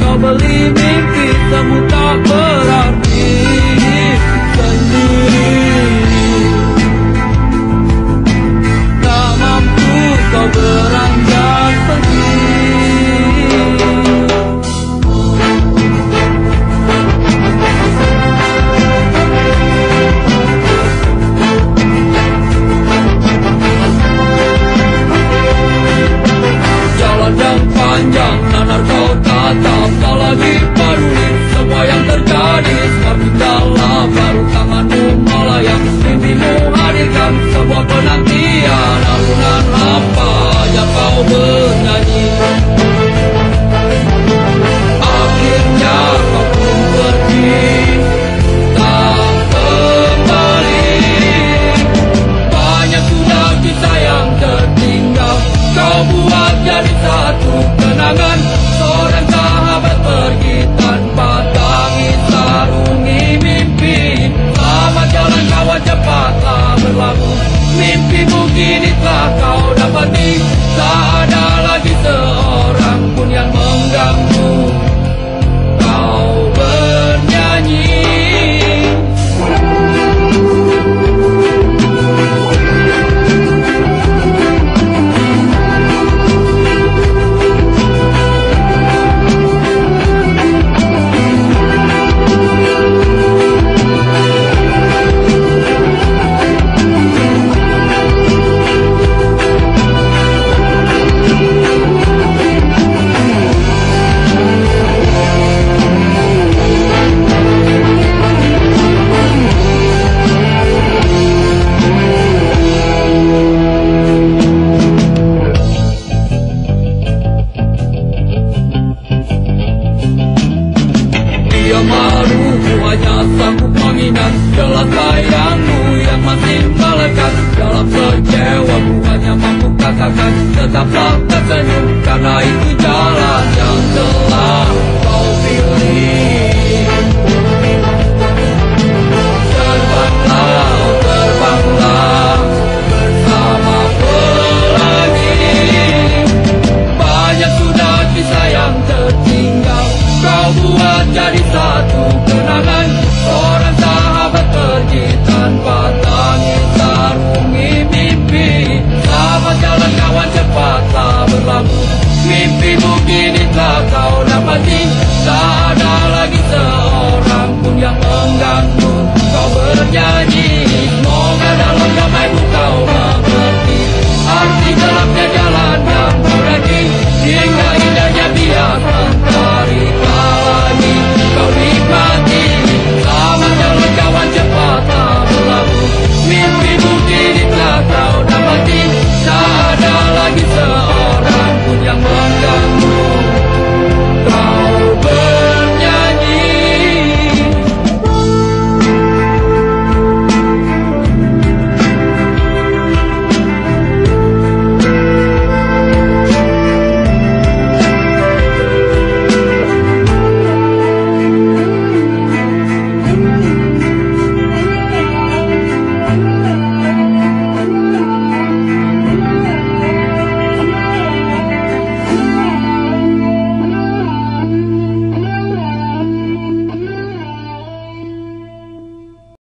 Kau beli mimpi temu tak ber Navidad. たたたからい